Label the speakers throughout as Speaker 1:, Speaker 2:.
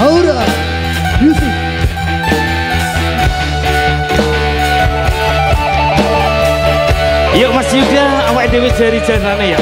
Speaker 1: Aura Music.
Speaker 2: Yuk Mas Yuda awak dewi jari janane ya.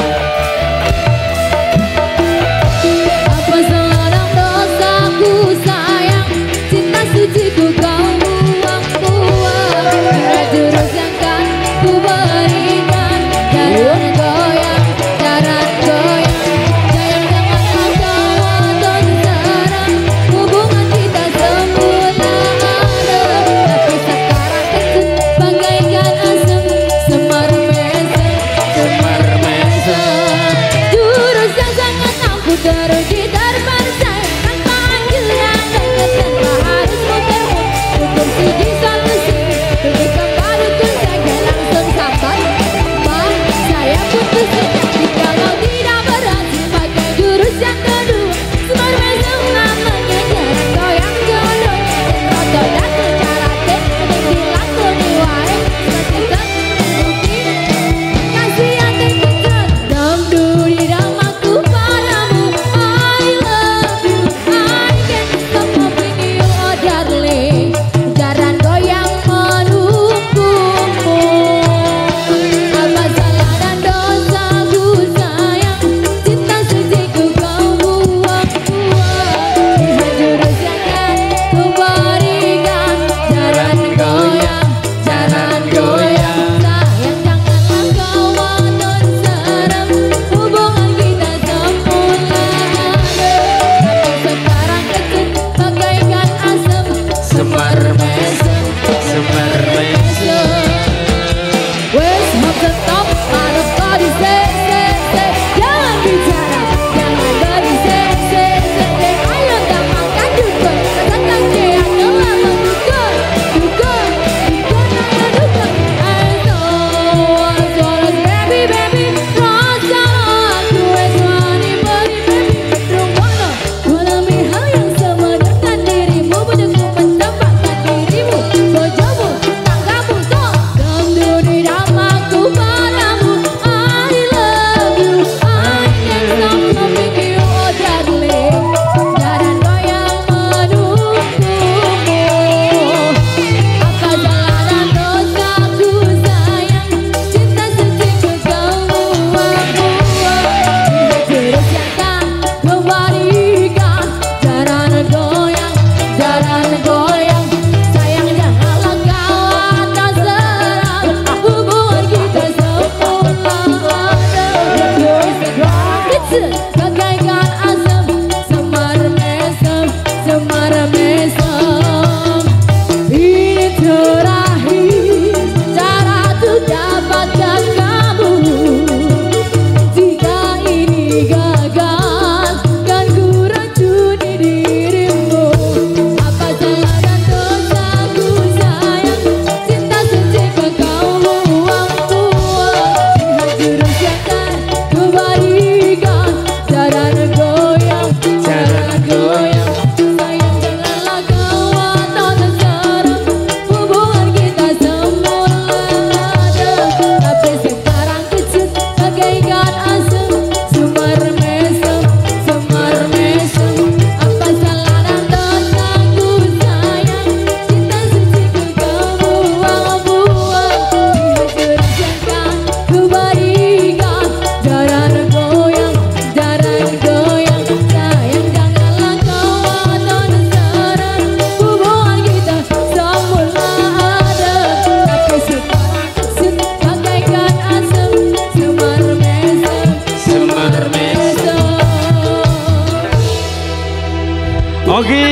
Speaker 2: Mogi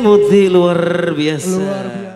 Speaker 2: Muti
Speaker 1: luar biasa.